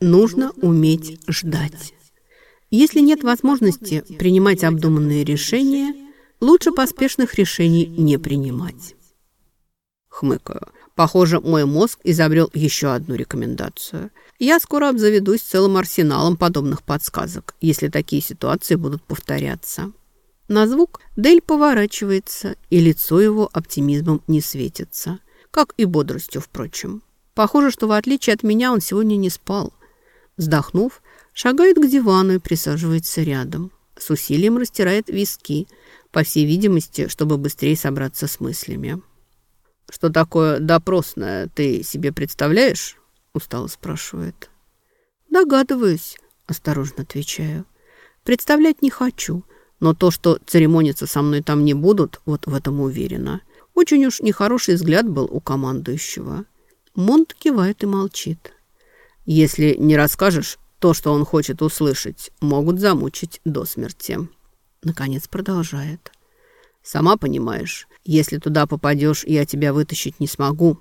Нужно уметь ждать. Если нет возможности принимать обдуманные решения, лучше поспешных решений не принимать. Хмыкаю. Похоже, мой мозг изобрел еще одну рекомендацию. Я скоро обзаведусь целым арсеналом подобных подсказок, если такие ситуации будут повторяться. На звук Дель поворачивается, и лицо его оптимизмом не светится. Как и бодростью, впрочем. Похоже, что в отличие от меня он сегодня не спал. Вздохнув, шагает к дивану и присаживается рядом. С усилием растирает виски, по всей видимости, чтобы быстрее собраться с мыслями. «Что такое допросное, ты себе представляешь?» – устало спрашивает. «Догадываюсь», – осторожно отвечаю. «Представлять не хочу, но то, что церемониться со мной там не будут, вот в этом уверена. Очень уж нехороший взгляд был у командующего». Монт кивает и молчит. «Если не расскажешь то, что он хочет услышать, могут замучить до смерти». Наконец продолжает. Сама понимаешь, если туда попадешь, я тебя вытащить не смогу.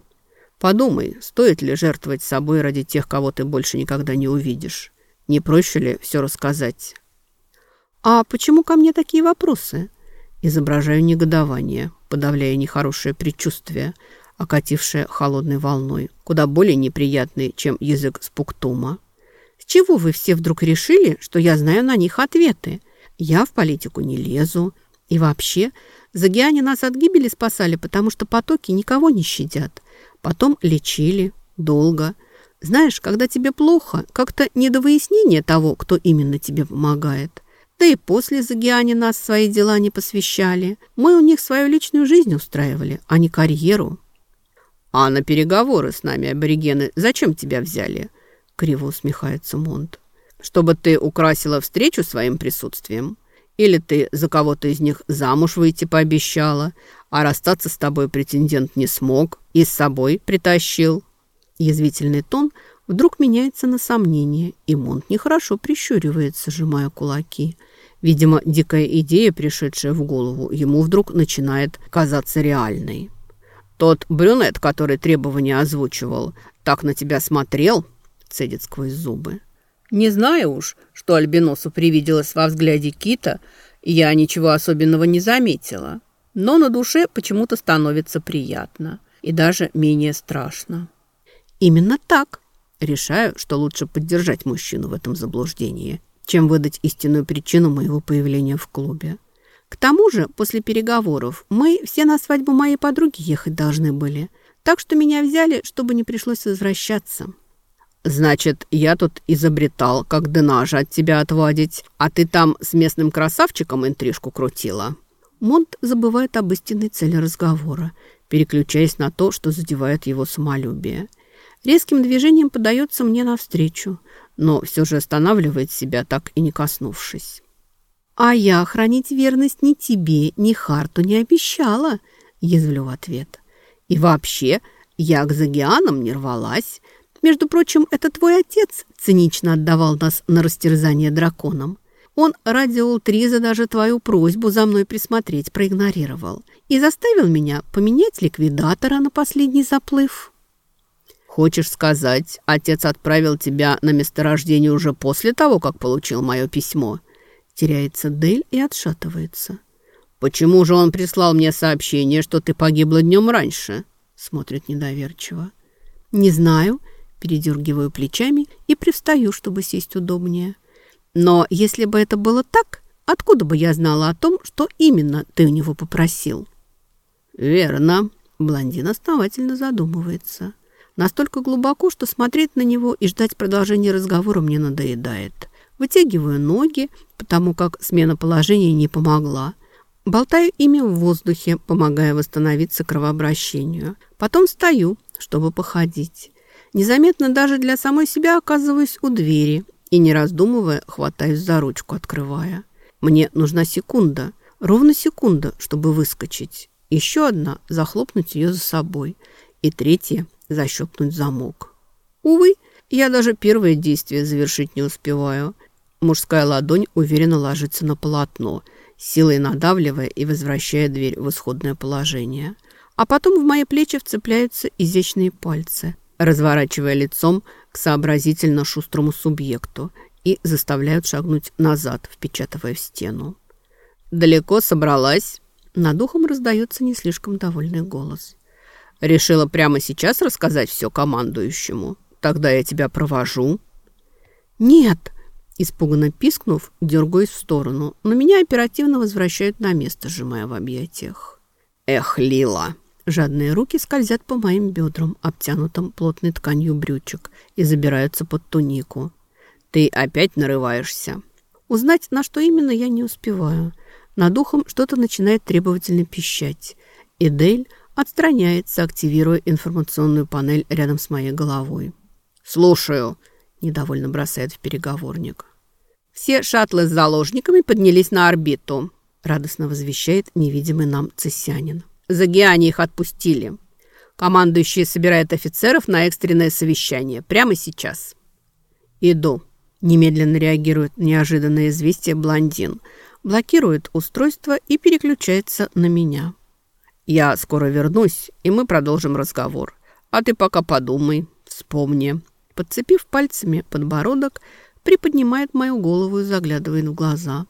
Подумай, стоит ли жертвовать собой ради тех, кого ты больше никогда не увидишь. Не проще ли все рассказать? А почему ко мне такие вопросы? Изображаю негодование, подавляя нехорошее предчувствие, окатившее холодной волной, куда более неприятный, чем язык спуктума. С чего вы все вдруг решили, что я знаю на них ответы? Я в политику не лезу, и вообще, Загиане нас от гибели спасали, потому что потоки никого не щадят. Потом лечили долго. Знаешь, когда тебе плохо, как-то не до выяснения того, кто именно тебе помогает. Да и после Загиане нас свои дела не посвящали. Мы у них свою личную жизнь устраивали, а не карьеру. «А на переговоры с нами аборигены зачем тебя взяли?» Криво усмехается Монт. «Чтобы ты украсила встречу своим присутствием?» Или ты за кого-то из них замуж выйти пообещала, а расстаться с тобой претендент не смог и с собой притащил?» Язвительный тон вдруг меняется на сомнение, и Монт нехорошо прищуривается, сжимая кулаки. Видимо, дикая идея, пришедшая в голову, ему вдруг начинает казаться реальной. «Тот брюнет, который требования озвучивал, так на тебя смотрел?» – цедит сквозь зубы. Не знаю уж, что Альбиносу привиделось во взгляде Кита, я ничего особенного не заметила. Но на душе почему-то становится приятно и даже менее страшно. Именно так. Решаю, что лучше поддержать мужчину в этом заблуждении, чем выдать истинную причину моего появления в клубе. К тому же, после переговоров мы все на свадьбу моей подруги ехать должны были, так что меня взяли, чтобы не пришлось возвращаться. «Значит, я тут изобретал, как Денажа от тебя отвадить, а ты там с местным красавчиком интрижку крутила?» Монт забывает об истинной цели разговора, переключаясь на то, что задевает его самолюбие. Резким движением подается мне навстречу, но все же останавливает себя, так и не коснувшись. «А я хранить верность ни тебе, ни Харту не обещала», — язвлю в ответ. «И вообще, я к Загианам не рвалась». Между прочим, это твой отец цинично отдавал нас на растерзание драконам. Он ради Ултриза даже твою просьбу за мной присмотреть проигнорировал и заставил меня поменять ликвидатора на последний заплыв. Хочешь сказать, отец отправил тебя на месторождение уже после того, как получил мое письмо? Теряется Дель и отшатывается. Почему же он прислал мне сообщение, что ты погибла днем раньше? Смотрит недоверчиво. Не знаю, передергиваю плечами и привстаю, чтобы сесть удобнее. Но если бы это было так, откуда бы я знала о том, что именно ты у него попросил? Верно. Блондин основательно задумывается. Настолько глубоко, что смотреть на него и ждать продолжения разговора мне надоедает. Вытягиваю ноги, потому как смена положения не помогла. Болтаю ими в воздухе, помогая восстановиться кровообращению. Потом стою, чтобы походить. Незаметно даже для самой себя оказываюсь у двери и, не раздумывая, хватаюсь за ручку, открывая. Мне нужна секунда, ровно секунда, чтобы выскочить. Еще одна – захлопнуть ее за собой. И третья – защелкнуть замок. Увы, я даже первое действие завершить не успеваю. Мужская ладонь уверенно ложится на полотно, силой надавливая и возвращая дверь в исходное положение. А потом в мои плечи вцепляются изящные пальцы – разворачивая лицом к сообразительно шустрому субъекту и заставляют шагнуть назад, впечатывая в стену. «Далеко собралась?» Над духом раздается не слишком довольный голос. «Решила прямо сейчас рассказать все командующему? Тогда я тебя провожу». «Нет!» Испуганно пискнув, дергаюсь в сторону, но меня оперативно возвращают на место, сжимая в объятиях. «Эх, Лила!» Жадные руки скользят по моим бедрам, обтянутым плотной тканью брючек, и забираются под тунику. «Ты опять нарываешься?» Узнать, на что именно, я не успеваю. Над ухом что-то начинает требовательно пищать. И Дель отстраняется, активируя информационную панель рядом с моей головой. «Слушаю», – недовольно бросает в переговорник. «Все шаттлы с заложниками поднялись на орбиту», – радостно возвещает невидимый нам цесянин. «За Гиане их отпустили. Командующий собирает офицеров на экстренное совещание. Прямо сейчас». «Иду», – немедленно реагирует неожиданное известие блондин – блокирует устройство и переключается на меня. «Я скоро вернусь, и мы продолжим разговор. А ты пока подумай, вспомни». Подцепив пальцами подбородок, приподнимает мою голову и заглядывает в глаза.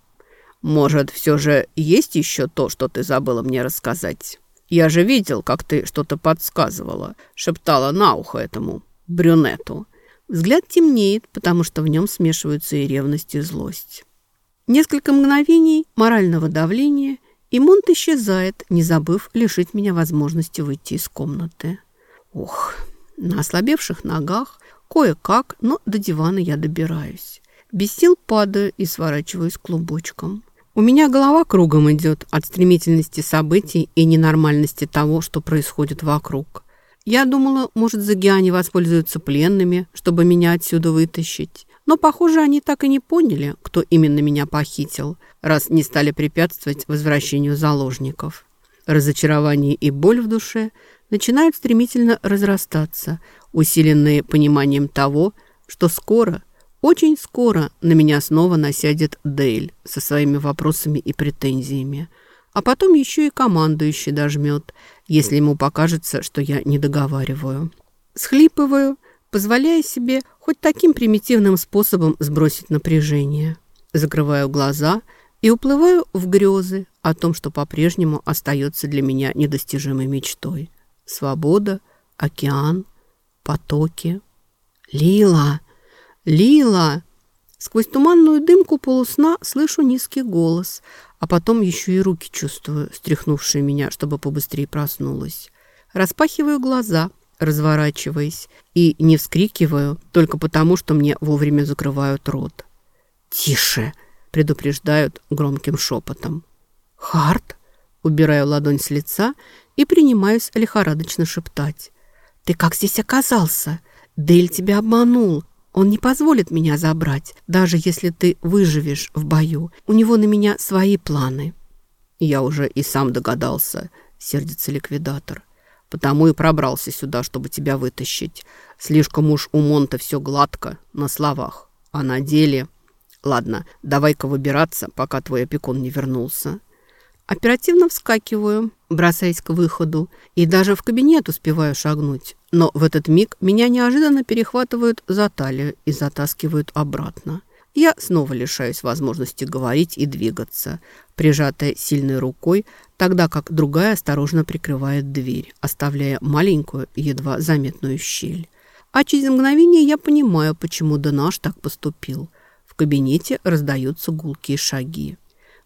«Может, все же есть еще то, что ты забыла мне рассказать? Я же видел, как ты что-то подсказывала, шептала на ухо этому брюнету». Взгляд темнеет, потому что в нем смешиваются и ревность, и злость. Несколько мгновений морального давления, и Монт исчезает, не забыв лишить меня возможности выйти из комнаты. Ох, на ослабевших ногах, кое-как, но до дивана я добираюсь. Без сил падаю и сворачиваюсь клубочком. У меня голова кругом идет от стремительности событий и ненормальности того, что происходит вокруг. Я думала, может, Загиане воспользуются пленными, чтобы меня отсюда вытащить. Но, похоже, они так и не поняли, кто именно меня похитил, раз не стали препятствовать возвращению заложников. Разочарование и боль в душе начинают стремительно разрастаться, усиленные пониманием того, что скоро, очень скоро на меня снова насядет Дейль со своими вопросами и претензиями. А потом еще и командующий дожмет, если ему покажется, что я не договариваю. Схлипываю, позволяя себе хоть таким примитивным способом сбросить напряжение. Закрываю глаза и уплываю в грезы о том, что по-прежнему остается для меня недостижимой мечтой. Свобода, океан, потоки. «Лила! Лила!» Сквозь туманную дымку полусна слышу низкий голос, а потом еще и руки чувствую, стряхнувшие меня, чтобы побыстрее проснулась. Распахиваю глаза, разворачиваясь, и не вскрикиваю только потому, что мне вовремя закрывают рот. «Тише!» – предупреждают громким шепотом. «Харт?» – убираю ладонь с лица и принимаюсь лихорадочно шептать. «Ты как здесь оказался? Дель тебя обманул. Он не позволит меня забрать, даже если ты выживешь в бою. У него на меня свои планы». «Я уже и сам догадался», – сердится ликвидатор. Потому и пробрался сюда, чтобы тебя вытащить. Слишком уж у Монта все гладко, на словах. А на деле... Ладно, давай-ка выбираться, пока твой опекун не вернулся. Оперативно вскакиваю, бросаясь к выходу, и даже в кабинет успеваю шагнуть. Но в этот миг меня неожиданно перехватывают за талию и затаскивают обратно. Я снова лишаюсь возможности говорить и двигаться, прижатая сильной рукой, тогда как другая осторожно прикрывает дверь, оставляя маленькую, едва заметную щель. А через мгновение я понимаю, почему Денаш так поступил. Кабинете раздаются гулкие шаги.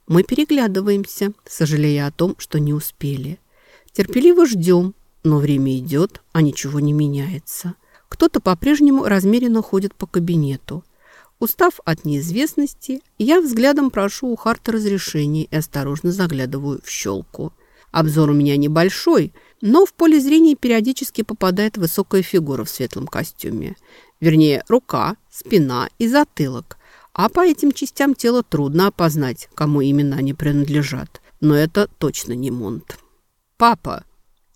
Мы переглядываемся, сожалея о том, что не успели. Терпеливо ждем, но время идет, а ничего не меняется. Кто-то по-прежнему размеренно ходит по кабинету – Устав от неизвестности, я взглядом прошу у Харта разрешения и осторожно заглядываю в щелку. Обзор у меня небольшой, но в поле зрения периодически попадает высокая фигура в светлом костюме. Вернее, рука, спина и затылок. А по этим частям тела трудно опознать, кому именно они принадлежат. Но это точно не Монт. «Папа!»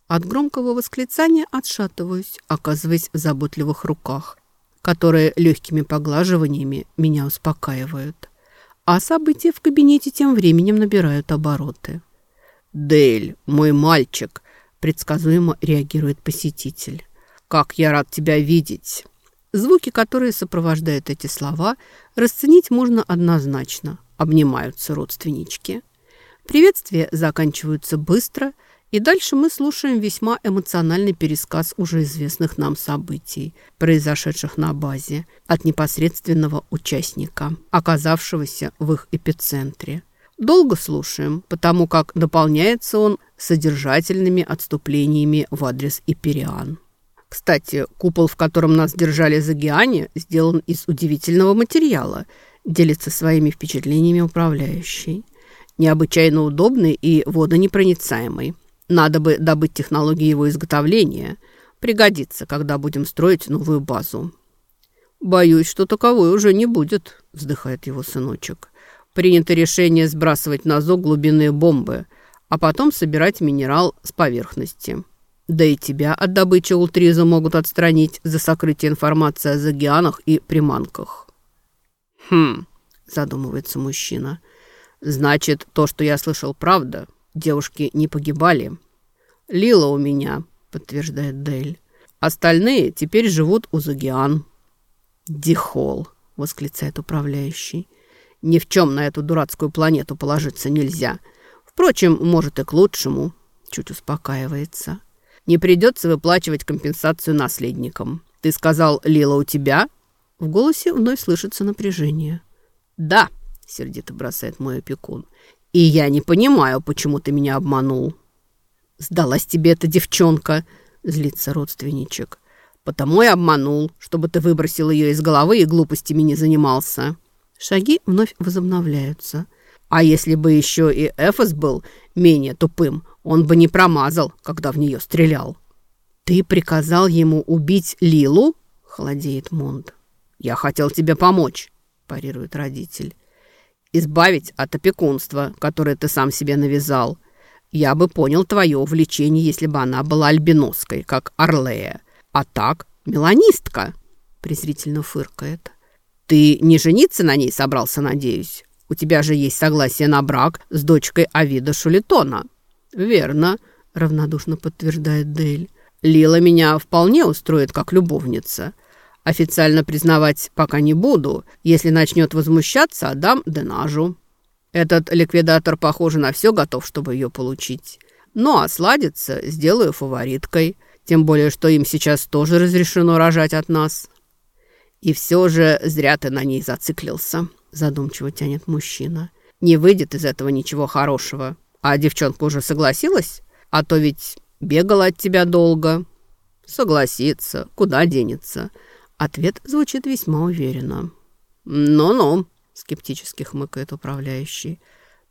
От громкого восклицания отшатываюсь, оказываясь в заботливых руках которые легкими поглаживаниями меня успокаивают. А события в кабинете тем временем набирают обороты. «Дель, мой мальчик!» – предсказуемо реагирует посетитель. «Как я рад тебя видеть!» Звуки, которые сопровождают эти слова, расценить можно однозначно. Обнимаются родственнички. Приветствия заканчиваются быстро, и дальше мы слушаем весьма эмоциональный пересказ уже известных нам событий, произошедших на базе, от непосредственного участника, оказавшегося в их эпицентре. Долго слушаем, потому как дополняется он содержательными отступлениями в адрес Ипериан. Кстати, купол, в котором нас держали за Гиане, сделан из удивительного материала, делится своими впечатлениями управляющий. Необычайно удобный и водонепроницаемый. Надо бы добыть технологии его изготовления. Пригодится, когда будем строить новую базу. «Боюсь, что таковой уже не будет», – вздыхает его сыночек. «Принято решение сбрасывать на зог глубинные бомбы, а потом собирать минерал с поверхности». Да и тебя от добычи ултриза могут отстранить за сокрытие информации о загианах и приманках. Хм, задумывается мужчина. Значит, то, что я слышал, правда. Девушки не погибали. Лила у меня, подтверждает Дель. Остальные теперь живут у Загиан. Дихол, восклицает управляющий. Ни в чем на эту дурацкую планету положиться нельзя. Впрочем, может и к лучшему. Чуть успокаивается. Не придется выплачивать компенсацию наследникам. Ты сказал, Лила у тебя?» В голосе вновь слышится напряжение. «Да», — сердито бросает мой опекун. «И я не понимаю, почему ты меня обманул». «Сдалась тебе эта девчонка», — злится родственничек. «Потому и обманул, чтобы ты выбросил ее из головы и глупостями не занимался». Шаги вновь возобновляются. А если бы еще и Эфос был менее тупым, он бы не промазал, когда в нее стрелял. «Ты приказал ему убить Лилу?» – холодеет Монд. «Я хотел тебе помочь», – парирует родитель. «Избавить от опекунства, которое ты сам себе навязал. Я бы понял твое увлечение, если бы она была альбиноской, как Орлея. А так, меланистка», – презрительно фыркает. «Ты не жениться на ней собрался, надеюсь? У тебя же есть согласие на брак с дочкой Авида Шулитона». «Верно», — равнодушно подтверждает Дейль. «Лила меня вполне устроит как любовница. Официально признавать пока не буду. Если начнет возмущаться, отдам Денажу. Этот ликвидатор, похоже, на все готов, чтобы ее получить. Ну, а сладится сделаю фавориткой. Тем более, что им сейчас тоже разрешено рожать от нас». «И все же зря ты на ней зациклился», — задумчиво тянет мужчина. «Не выйдет из этого ничего хорошего». А девчонка уже согласилась? А то ведь бегала от тебя долго. Согласится. Куда денется? Ответ звучит весьма уверенно. «Ну-ну», — скептически хмыкает управляющий.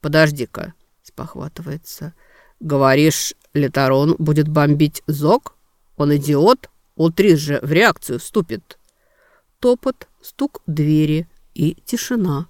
«Подожди-ка», — спохватывается. «Говоришь, Летарон будет бомбить Зок? Он идиот? Ултрис же в реакцию вступит». Топот, стук двери и тишина.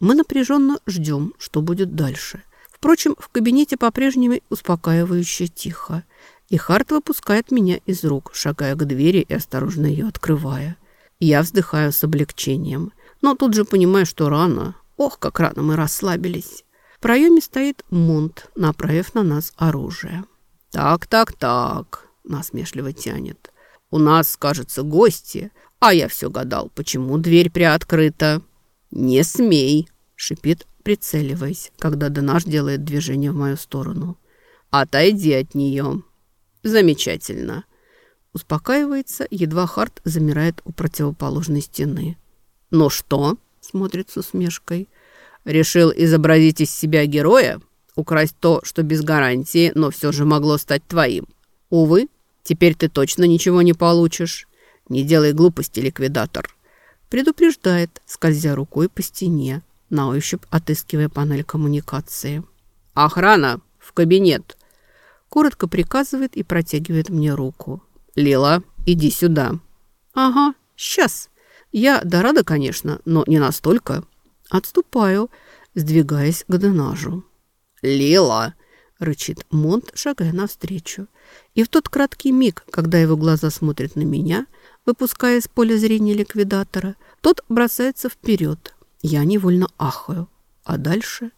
Мы напряженно ждем, что будет дальше. Впрочем, в кабинете по-прежнему успокаивающе тихо. И Харт выпускает меня из рук, шагая к двери и осторожно ее открывая. Я вздыхаю с облегчением. Но тут же понимаю, что рано. Ох, как рано мы расслабились. В проеме стоит Монт, направив на нас оружие. «Так, так, так», — насмешливо тянет. «У нас, кажется, гости, а я все гадал, почему дверь приоткрыта». «Не смей», — шипит прицеливаясь, когда Денаш делает движение в мою сторону. «Отойди от нее». «Замечательно». Успокаивается, едва Харт замирает у противоположной стены. «Ну что?» — смотрит с усмешкой. «Решил изобразить из себя героя? Украсть то, что без гарантии, но все же могло стать твоим. Увы, теперь ты точно ничего не получишь. Не делай глупости, ликвидатор». Предупреждает, скользя рукой по стене, на ощупь отыскивая панель коммуникации. «Охрана! В кабинет!» Коротко приказывает и протягивает мне руку. «Лила, иди сюда!» «Ага, сейчас!» Я да рада, конечно, но не настолько. Отступаю, сдвигаясь к Денажу. «Лила!» — рычит Монт, шагая навстречу. И в тот краткий миг, когда его глаза смотрят на меня, выпуская из поля зрения ликвидатора, тот бросается вперед, я невольно ахаю. А дальше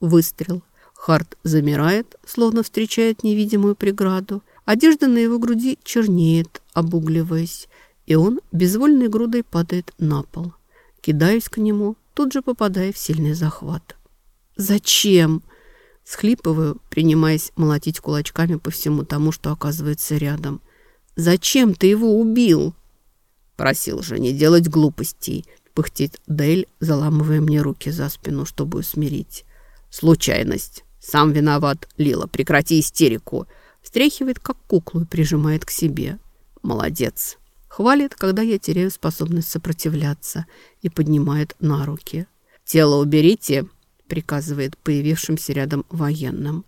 выстрел. Харт замирает, словно встречает невидимую преграду. Одежда на его груди чернеет, обугливаясь. И он безвольной грудой падает на пол. Кидаюсь к нему, тут же попадая в сильный захват. «Зачем?» Схлипываю, принимаясь молотить кулачками по всему тому, что оказывается рядом. «Зачем ты его убил?» «Просил же не делать глупостей», — пыхтит Дель, заламывая мне руки за спину, чтобы усмирить. «Случайность. Сам виноват. Лила, прекрати истерику!» Встряхивает, как куклу, и прижимает к себе. «Молодец!» Хвалит, когда я теряю способность сопротивляться, и поднимает на руки. «Тело уберите!» Приказывает появившимся рядом военным.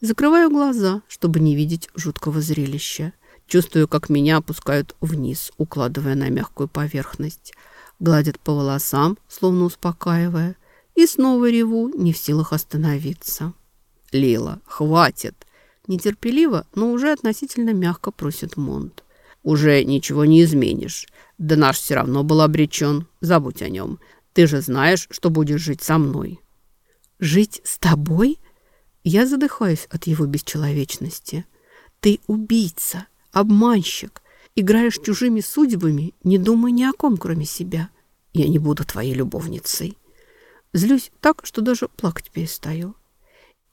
Закрываю глаза, чтобы не видеть жуткого зрелища. Чувствую, как меня опускают вниз, укладывая на мягкую поверхность. Гладят по волосам, словно успокаивая. И снова реву, не в силах остановиться. «Лила, хватит!» Нетерпеливо, но уже относительно мягко просит Монт. «Уже ничего не изменишь. Да наш все равно был обречен. Забудь о нем. Ты же знаешь, что будешь жить со мной». Жить с тобой? Я задыхаюсь от его бесчеловечности. Ты убийца, обманщик, играешь чужими судьбами, не думая ни о ком, кроме себя. Я не буду твоей любовницей. Злюсь так, что даже плакать перестаю.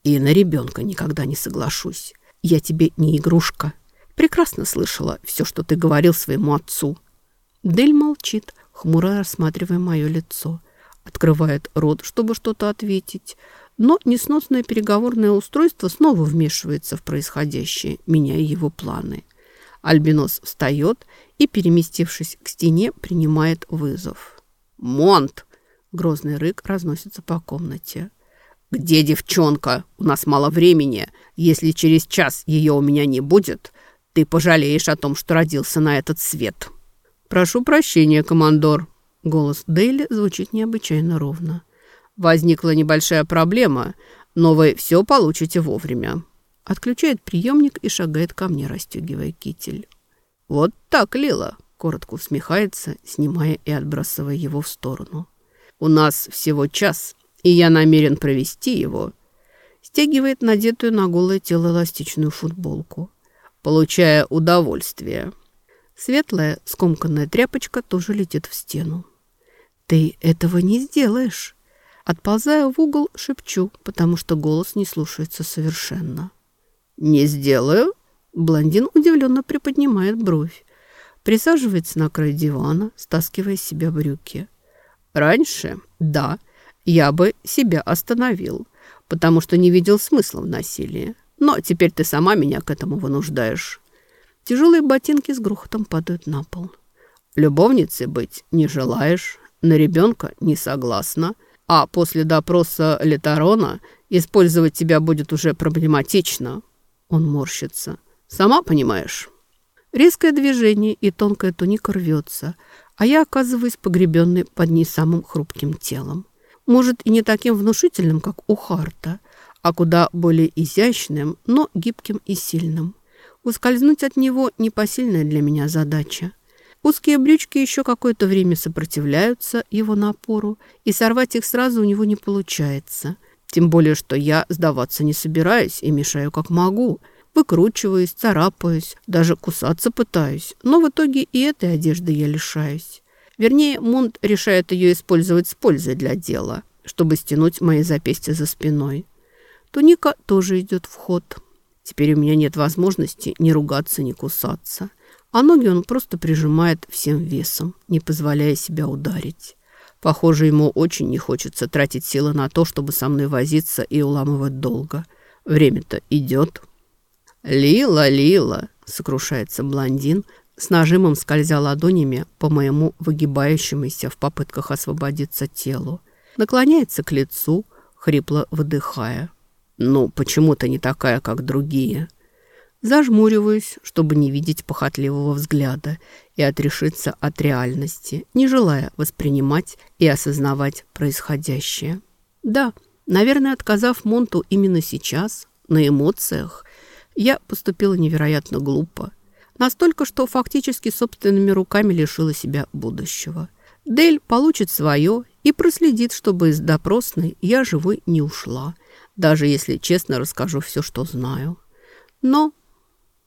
И на ребенка никогда не соглашусь. Я тебе не игрушка. Прекрасно слышала все, что ты говорил своему отцу. Дель молчит, хмуро рассматривая мое лицо открывает рот, чтобы что-то ответить, но несносное переговорное устройство снова вмешивается в происходящее, меняя его планы. Альбинос встает и, переместившись к стене, принимает вызов. «Монт!» — грозный рык разносится по комнате. «Где девчонка? У нас мало времени. Если через час ее у меня не будет, ты пожалеешь о том, что родился на этот свет». «Прошу прощения, командор», Голос Дейли звучит необычайно ровно. «Возникла небольшая проблема, но вы все получите вовремя». Отключает приемник и шагает ко мне, расстегивая китель. «Вот так, Лила!» — коротко усмехается, снимая и отбрасывая его в сторону. «У нас всего час, и я намерен провести его». Стягивает надетую на голое тело эластичную футболку, получая удовольствие. Светлая, скомканная тряпочка тоже летит в стену. «Ты этого не сделаешь!» Отползая в угол, шепчу, потому что голос не слушается совершенно. «Не сделаю?» Блондин удивленно приподнимает бровь. Присаживается на край дивана, стаскивая с себя брюки. «Раньше, да, я бы себя остановил, потому что не видел смысла в насилии. Но теперь ты сама меня к этому вынуждаешь». Тяжелые ботинки с грохотом падают на пол. «Любовницей быть не желаешь?» На ребенка не согласна, а после допроса Летарона использовать тебя будет уже проблематично. Он морщится. Сама понимаешь? Резкое движение и тонкая туника рвется, а я оказываюсь погребенной под ней самым хрупким телом. Может, и не таким внушительным, как у Харта, а куда более изящным, но гибким и сильным. Ускользнуть от него – непосильная для меня задача. Узкие брючки еще какое-то время сопротивляются его напору, и сорвать их сразу у него не получается. Тем более, что я сдаваться не собираюсь и мешаю как могу. Выкручиваюсь, царапаюсь, даже кусаться пытаюсь. Но в итоге и этой одежды я лишаюсь. Вернее, Монт решает ее использовать с пользой для дела, чтобы стянуть мои запястья за спиной. Туника тоже идет в ход. Теперь у меня нет возможности ни ругаться, ни кусаться а ноги он просто прижимает всем весом, не позволяя себя ударить. Похоже, ему очень не хочется тратить силы на то, чтобы со мной возиться и уламывать долго. Время-то идет. «Лила, Лила!» — сокрушается блондин, с нажимом скользя ладонями по моему выгибающемуся в попытках освободиться телу. Наклоняется к лицу, хрипло выдыхая. «Ну, почему ты не такая, как другие?» Зажмуриваюсь, чтобы не видеть похотливого взгляда и отрешиться от реальности, не желая воспринимать и осознавать происходящее. Да, наверное, отказав Монту именно сейчас, на эмоциях, я поступила невероятно глупо. Настолько, что фактически собственными руками лишила себя будущего. Дель получит свое и проследит, чтобы из допросной я живой не ушла, даже если честно расскажу все, что знаю. Но